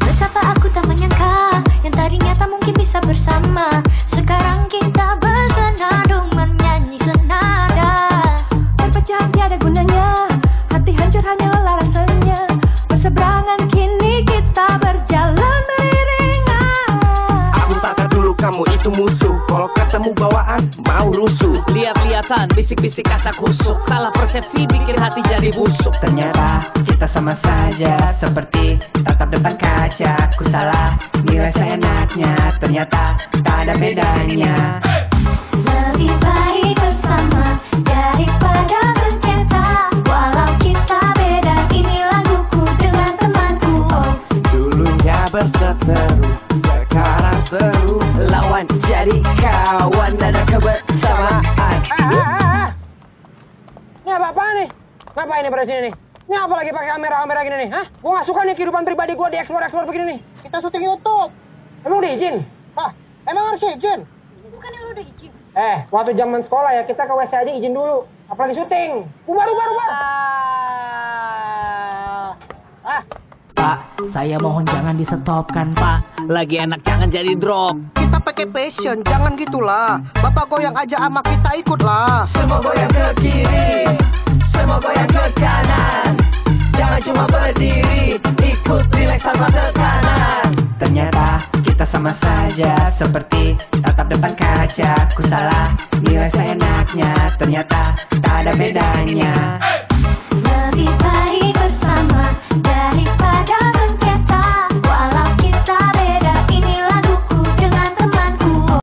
Bersama aku tak menyangka Yang tadinya tak mungkin bisa bersama. Sekarang kita bersenandung menyanyi senada. Terpecah tiada gunanya Hati hancur hanya lelah rasanya. Berseberangan kini kita berjalan beriringan. Aku tak dulu kamu itu musuh. Kalau ketemu bawaan mau rusuh. Lihat-lihatan bisik-bisik kata kusuk. Salah persepsi bikin hati jadi busuk. Ternyata sama saja. Seperti tatap depan kaca. Ku salah nilai seenaknya. Ternyata tak ada bedanya. Lebih baik bersama daripada bersengketa Walau kita beda ini laguku dengan temanku. Oh. Dulunya berseteru Sekarang seru. Lawan jadi kawan Ada kebersamaan. Ini apa apaan nih? Ngapain nih pada sini nih? Ini apa lagi pakai kamera-kamera gini nih? Hah? Gua nggak suka nih kehidupan pribadi gua dieksplor-eksplor begini nih. Kita syuting YouTube. Emang udah izin? Hah? Emang harus izin? bukan yang lu udah izin Eh, waktu zaman sekolah ya kita ke WC aja izin dulu. Apalagi syuting. Ubar, ubar, ubar. Ah, Pak, saya mohon jangan disetopkan pak Lagi enak jangan jadi drop Kita pakai passion, jangan gitulah. Bapak goyang aja sama kita ikutlah. Semua goyang Tanpa tekanan. Ternyata kita sama saja Seperti tatap depan kaca. Ku salah nilai seenaknya. Ternyata tak ada bedanya. Baik